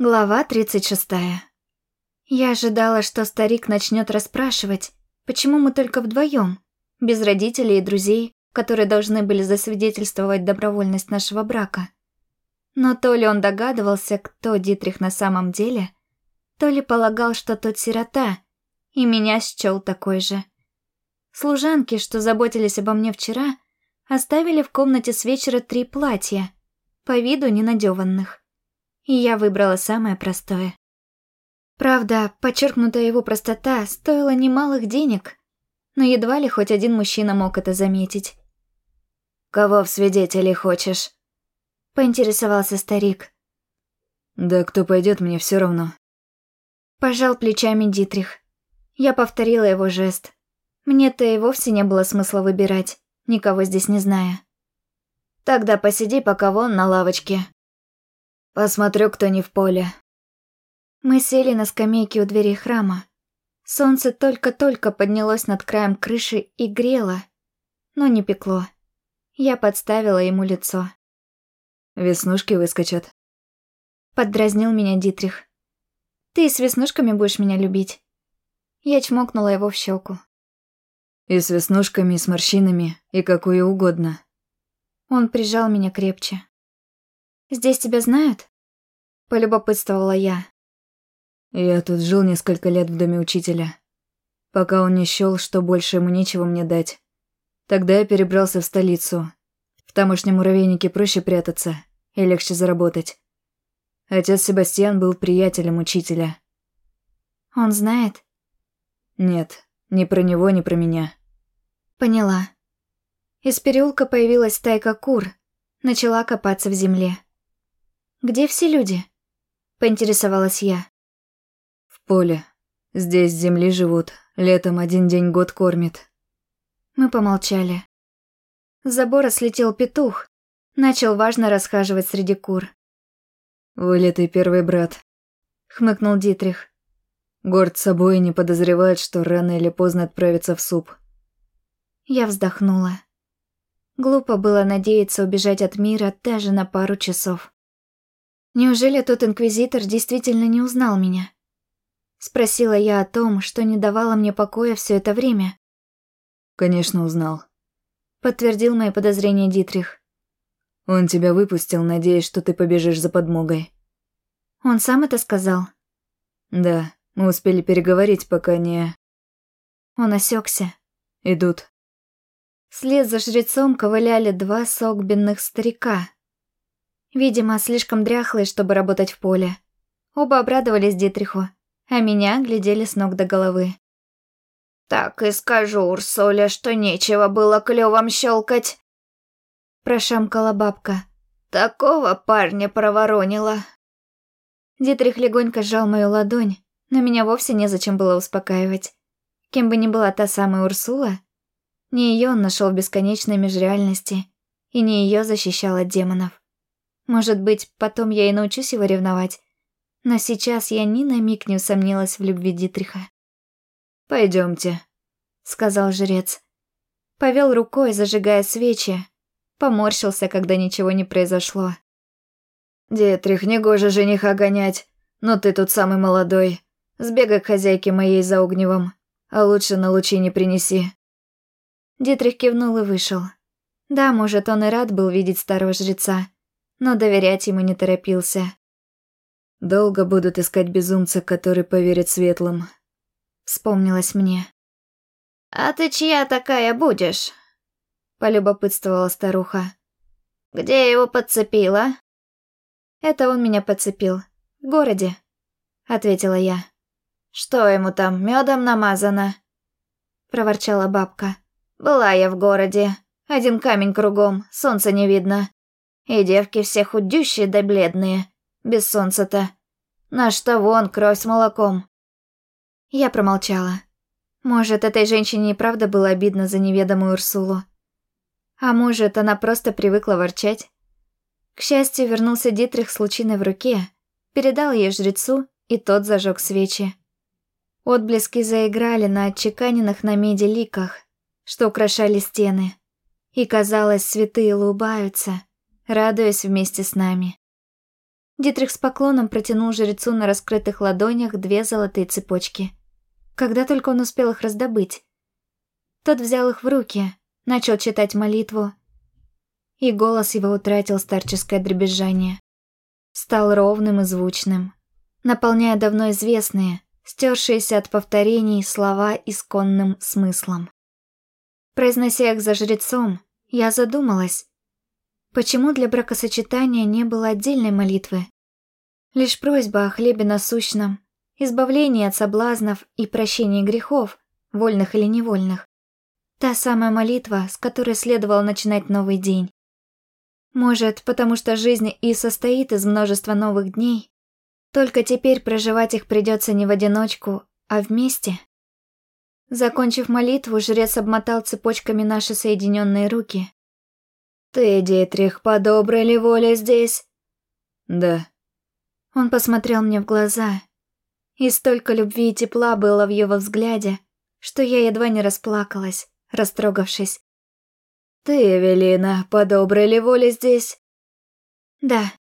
Глава 36. Я ожидала, что старик начнет расспрашивать, почему мы только вдвоем, без родителей и друзей, которые должны были засвидетельствовать добровольность нашего брака. Но то ли он догадывался, кто Дитрих на самом деле, то ли полагал, что тот сирота, и меня счел такой же. Служанки, что заботились обо мне вчера, оставили в комнате с вечера три платья, по виду ненадеванных и я выбрала самое простое. Правда, подчеркнутая его простота стоила немалых денег, но едва ли хоть один мужчина мог это заметить. «Кого в свидетели хочешь?» — поинтересовался старик. «Да кто пойдет, мне все равно». Пожал плечами Дитрих. Я повторила его жест. Мне-то и вовсе не было смысла выбирать, никого здесь не зная. «Тогда посиди пока вон на лавочке», Посмотрю, кто не в поле. Мы сели на скамейке у двери храма. Солнце только-только поднялось над краем крыши и грело, но не пекло. Я подставила ему лицо. «Веснушки выскочат», — поддразнил меня Дитрих. «Ты с веснушками будешь меня любить?» Я чмокнула его в щеку. «И с веснушками, и с морщинами, и какую угодно». Он прижал меня крепче. «Здесь тебя знают?» – полюбопытствовала я. «Я тут жил несколько лет в доме учителя, пока он не счёл, что больше ему нечего мне дать. Тогда я перебрался в столицу. В тамошнем муравейнике проще прятаться и легче заработать. Отец Себастьян был приятелем учителя». «Он знает?» «Нет, ни про него, ни про меня». «Поняла». Из переулка появилась стайка кур, начала копаться в земле. Где все люди?» – поинтересовалась я. «В поле. Здесь земли живут. Летом один день год кормит». Мы помолчали. С забора слетел петух. Начал важно расхаживать среди кур. «Вылитый первый брат», — хмыкнул Дитрих. Горд собой не подозревает, что рано или поздно отправится в суп. Я вздохнула. Глупо было надеяться убежать от мира даже на пару часов. Неужели тот инквизитор действительно не узнал меня? Спросила я о том, что не давало мне покоя все это время. Конечно, узнал. Подтвердил мои подозрения Дитрих. Он тебя выпустил, надеясь, что ты побежишь за подмогой. Он сам это сказал? Да, мы успели переговорить, пока не... Он осекся. Идут. Вслед за жрецом ковыляли два согбенных старика, Видимо, слишком дряхлый, чтобы работать в поле. Оба обрадовались Дитриху, а меня глядели с ног до головы. «Так и скажу Урсуле, что нечего было клювом щелкать», прошамкала бабка. «Такого парня проворонила». Дитрих легонько сжал мою ладонь, но меня вовсе незачем было успокаивать. Кем бы ни была та самая Урсула, не ее он нашел в бесконечной межреальности, и не ее защищал от демонов. Может быть, потом я и научусь его ревновать. Но сейчас я ни на миг не усомнилась в любви Дитриха. Пойдемте, сказал жрец. Повел рукой, зажигая свечи. Поморщился, когда ничего не произошло. «Дитрих, негоже жениха гонять, но ты тут самый молодой. Сбегай к хозяйке моей за огневом, а лучше на лучи не принеси». Дитрих кивнул и вышел. Да, может, он и рад был видеть старого жреца, но доверять ему не торопился. «Долго будут искать безумца, который поверит светлым», — вспомнилось мне. «А ты чья такая будешь?» — полюбопытствовала старуха. «Где его подцепила?» «Это он меня подцепил. В городе», — ответила я. «Что ему там, медом намазано?» — проворчала бабка. «Была я в городе. Один камень кругом, солнца не видно. И девки все худющие да бледные, без солнца-то. На что вон кровь с молоком. Я промолчала. Может, этой женщине и правда было обидно за неведомую Урсулу. А может, она просто привыкла ворчать. К счастью, вернулся Дитрих с лучиной в руке, передал ей жрецу, и тот зажег свечи. Отблески заиграли на отчеканенных на меди ликах, что украшали стены. И казалось, святые улыбаются, радуясь вместе с нами. Дитрих с поклоном протянул жрецу на раскрытых ладонях две золотые цепочки. Когда только он успел их раздобыть. Тот взял их в руки, начал читать молитву, и голос его утратил старческое дребезжание. Стал ровным и звучным, наполняя давно известные, стершиеся от повторений слова исконным смыслом. Произнося их за жрецом, я задумалась, почему для бракосочетания не было отдельной молитвы? Лишь просьба о хлебе насущном, избавлении от соблазнов и прощении грехов, вольных или невольных. Та самая молитва, с которой следовало начинать новый день. Может, потому что жизнь и состоит из множества новых дней, только теперь проживать их придется не в одиночку, а вместе. Закончив молитву, жрец обмотал цепочками наши соединенные руки. «Ты, Дитрих, по доброй ли воле здесь?» «Да». Он посмотрел мне в глаза, и столько любви и тепла было в его взгляде, что я едва не расплакалась, растрогавшись. «Ты, Эвелина, по доброй ли воле здесь?» «Да».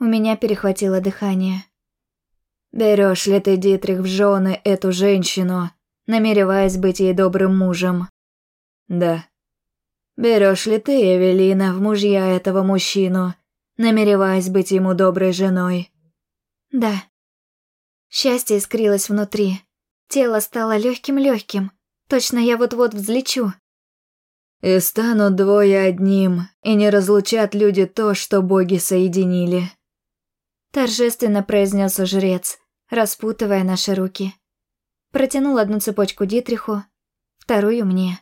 У меня перехватило дыхание. Берешь ли ты, Дитрих, в жены эту женщину, намереваясь быть ей добрым мужем?» «Да». Берешь ли ты, Эвелина, в мужья этого мужчину, намереваясь быть ему доброй женой?» «Да». Счастье искрилось внутри. Тело стало легким-легким. Точно я вот-вот взлечу. «И станут двое одним, и не разлучат люди то, что боги соединили», торжественно произнес жрец, распутывая наши руки. Протянул одну цепочку Дитриху, вторую мне.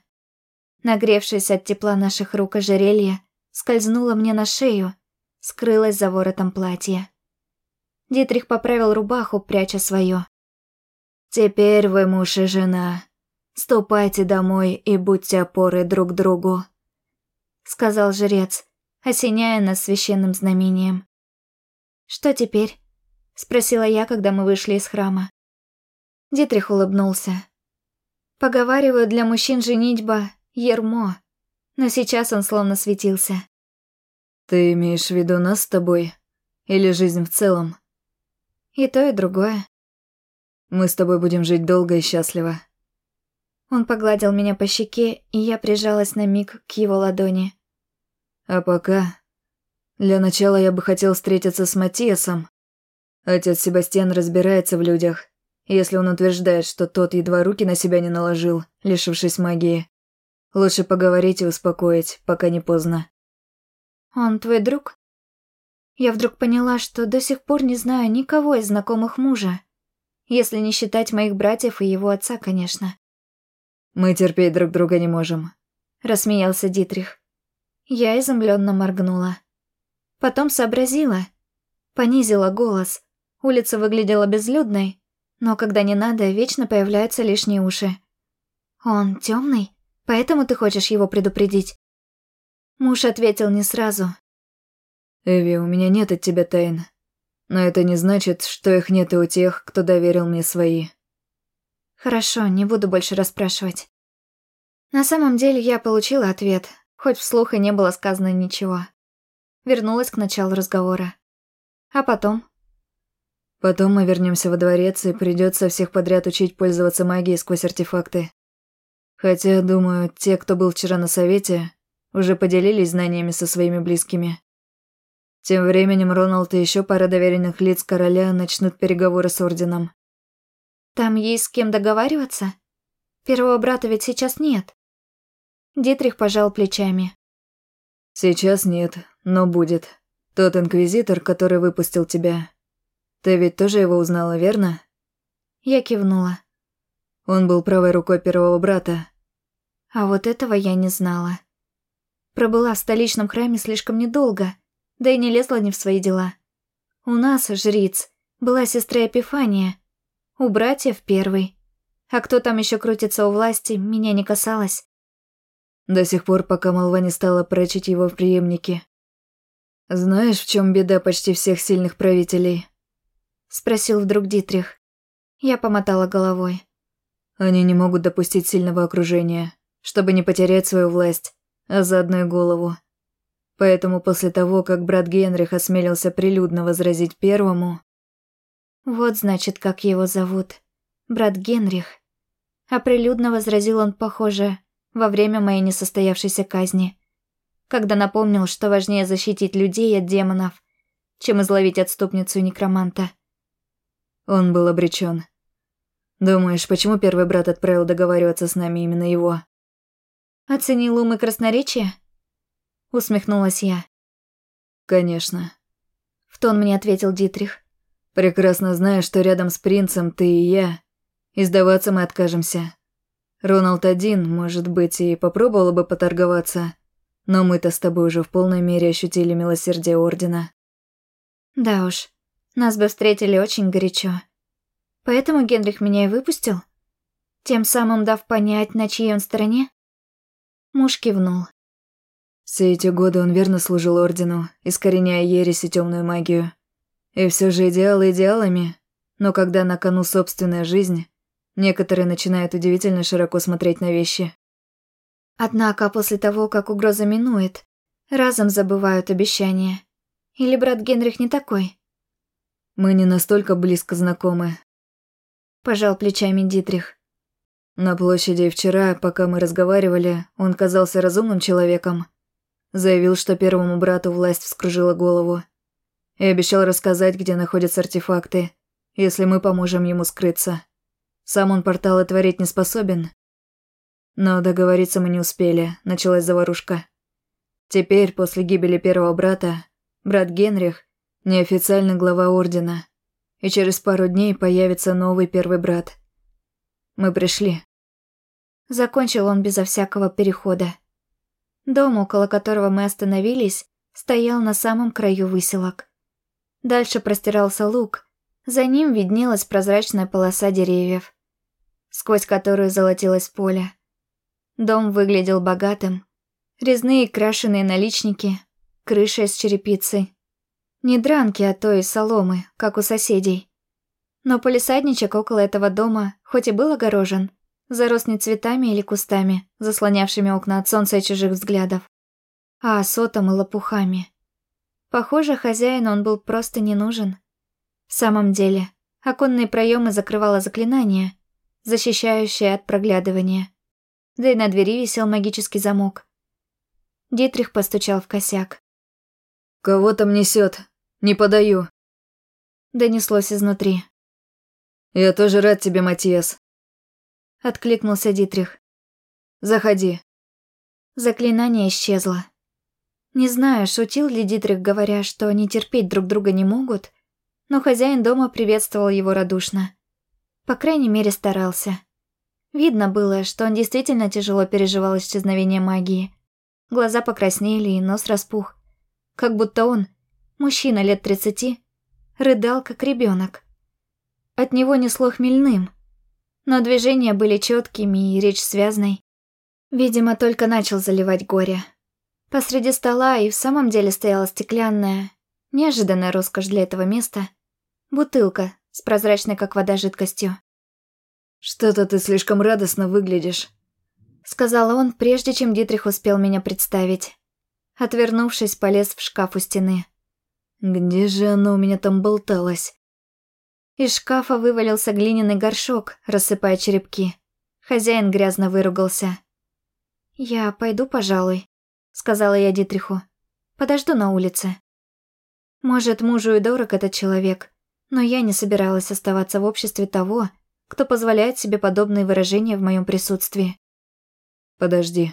Нагревшись от тепла наших рук ожерелье, скользнуло мне на шею, скрылась за воротом платья. Дитрих поправил рубаху, пряча свое. «Теперь вы муж и жена. Ступайте домой и будьте опорой друг другу», — сказал жрец, осеняя нас священным знамением. «Что теперь?» — спросила я, когда мы вышли из храма. Дитрих улыбнулся. «Поговаривают, для мужчин женитьба — ермо, но сейчас он словно светился». «Ты имеешь в виду нас с тобой? Или жизнь в целом?» «И то, и другое». «Мы с тобой будем жить долго и счастливо», он погладил меня по щеке, и я прижалась на миг к его ладони. «А пока... Для начала я бы хотел встретиться с Матиасом. Отец Себастьян разбирается в людях. Если он утверждает, что тот едва руки на себя не наложил, лишившись магии, лучше поговорить и успокоить, пока не поздно». «Он твой друг?» Я вдруг поняла, что до сих пор не знаю никого из знакомых мужа. Если не считать моих братьев и его отца, конечно. «Мы терпеть друг друга не можем», — рассмеялся Дитрих. Я изумленно моргнула. Потом сообразила. Понизила голос. Улица выглядела безлюдной, но когда не надо, вечно появляются лишние уши. «Он темный, поэтому ты хочешь его предупредить?» Муж ответил не сразу. «Эви, у меня нет от тебя тайн. Но это не значит, что их нет и у тех, кто доверил мне свои. Хорошо, не буду больше расспрашивать. На самом деле я получила ответ, хоть вслух и не было сказано ничего. Вернулась к началу разговора. А потом? Потом мы вернемся во дворец, и придется всех подряд учить пользоваться магией сквозь артефакты. Хотя, думаю, те, кто был вчера на совете, уже поделились знаниями со своими близкими. Тем временем Роналд и еще пара доверенных лиц короля начнут переговоры с Орденом. Там есть с кем договариваться? Первого брата ведь сейчас нет. Дитрих пожал плечами. Сейчас нет, но будет. Тот инквизитор, который выпустил тебя. Ты ведь тоже его узнала, верно? Я кивнула. Он был правой рукой первого брата. А вот этого я не знала. Пробыла в столичном храме слишком недолго, да и не лезла не в свои дела. У нас, жриц, была сестра Эпифания, у братьев первый. А кто там еще крутится у власти, меня не касалось. До сих пор, пока молва не стала прочить его в преемнике. Знаешь, в чем беда почти всех сильных правителей? Спросил вдруг Дитрих. Я помотала головой. Они не могут допустить сильного окружения, чтобы не потерять свою власть, а заодно и голову. Поэтому после того, как брат Генрих осмелился прилюдно возразить первому... Вот значит, как его зовут. Брат Генрих. А прилюдно возразил он, похоже, во время моей несостоявшейся казни. Когда напомнил, что важнее защитить людей от демонов, чем изловить отступницу некроманта. Он был обречен. Думаешь, почему первый брат отправил договариваться с нами именно его? Оценил ум и красноречие? Усмехнулась я. Конечно. В тон мне ответил Дитрих. Прекрасно зная, что рядом с принцем ты и я, и сдаваться мы откажемся. Роналд один, может быть, и попробовал бы поторговаться, но мы-то с тобой уже в полной мере ощутили милосердие Ордена. Да уж, нас бы встретили очень горячо. Поэтому Генрих меня и выпустил? Тем самым дав понять, на чьей он стороне? Муж кивнул. Все эти годы он верно служил Ордену, искореняя ересь и темную магию. И все же идеалы идеалами, но когда на кону собственная жизнь, некоторые начинают удивительно широко смотреть на вещи. Однако после того, как угроза минует, разом забывают обещания. Или брат Генрих не такой? Мы не настолько близко знакомы. Пожал плечами Дитрих. На площади вчера, пока мы разговаривали, он казался разумным человеком. Заявил, что первому брату власть вскружила голову. И обещал рассказать, где находятся артефакты, если мы поможем ему скрыться. Сам он порталы творить не способен. Но договориться мы не успели, началась заварушка. Теперь, после гибели первого брата, брат Генрих неофициальный глава Ордена, и через пару дней появится новый первый брат. Мы пришли. Закончил он безо всякого перехода. Дом, около которого мы остановились, стоял на самом краю выселок. Дальше простирался луг, за ним виднелась прозрачная полоса деревьев, сквозь которую золотилось поле. Дом выглядел богатым. Резные крашеные наличники, крыша из черепицы, не дранки, а то и соломы, как у соседей. Но полисадничек около этого дома, хоть и был огорожен, зарос не цветами или кустами, заслонявшими окна от солнца и чужих взглядов, а осотом и лопухами. Похоже, хозяину он был просто не нужен. В самом деле, оконные проемы закрывало заклинание, защищающее от проглядывания. Да и на двери висел магический замок. Дитрих постучал в косяк. «Кого там несет? Не подаю. Донеслось изнутри. Я тоже рад тебе, Матиас. Откликнулся Дитрих. Заходи. Заклинание исчезло. Не знаю, шутил ли Дитрих, говоря, что они терпеть друг друга не могут, но хозяин дома приветствовал его радушно. По крайней мере, старался. Видно было, что он действительно тяжело переживал исчезновение магии. Глаза покраснели и нос распух. Как будто он, мужчина лет тридцати, рыдал, как ребенок. От него несло хмельным, но движения были четкими и речь связной. Видимо, только начал заливать горе. Посреди стола и в самом деле стояла стеклянная, неожиданная роскошь для этого места, бутылка с прозрачной, как вода, жидкостью. «Что-то ты слишком радостно выглядишь», — сказал он, прежде чем Дитрих успел меня представить. Отвернувшись, полез в шкаф у стены. Где же оно у меня там болталось? Из шкафа вывалился глиняный горшок, рассыпая черепки. Хозяин грязно выругался. «Я пойду, пожалуй», — сказала я Дитриху. «Подожду на улице». Может, мужу и дорог этот человек, но я не собиралась оставаться в обществе того, кто позволяет себе подобные выражения в моем присутствии. «Подожди».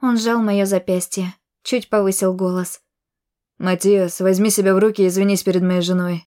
Он сжал мое запястье, чуть повысил голос. «Матиас, возьми себя в руки и извинись перед моей женой.